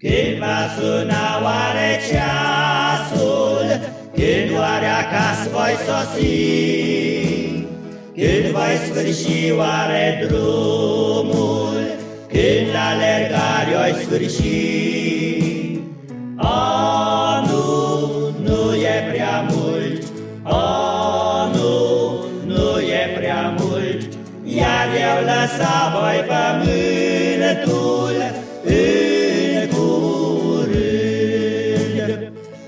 Când va suna oare ceasul, Când oare acasă voi sosi, Când voi sfârși oare drumul, Când alergari oi sfârși. O, nu, nu e prea mult, O, nu, nu e prea mult, Iar eu lăsa voi pământul,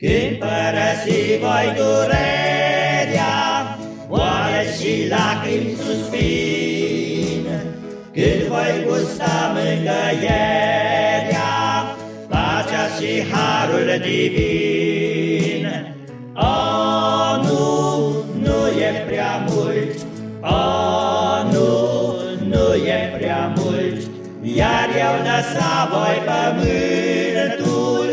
Când părăsi voi durerea Oare și lacrimi suspin Când voi gusta mângăierea, pacea și harul divin. O, nu, nu e prea mult, o, nu, nu e prea mult, iar eu lăsa voi pământul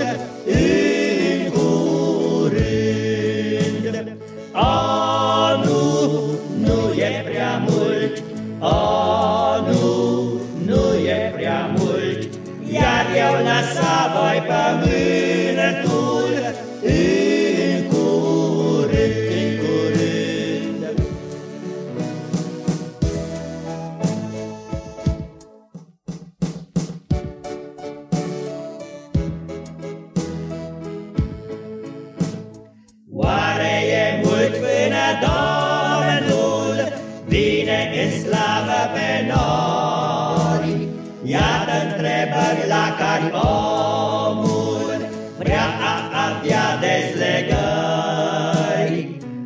în slavă pe noi? Iată întrebări la care omul vrea a avea dezlegări.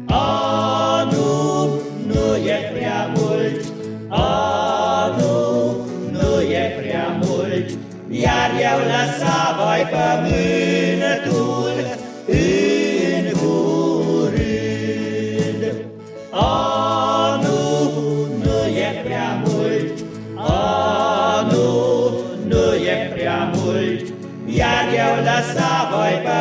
O, nu, nu e prea mult, o, nu, nu e prea mult, iar eu lăsa voi pământul mult, o, mult, iar eu lăsa voi pe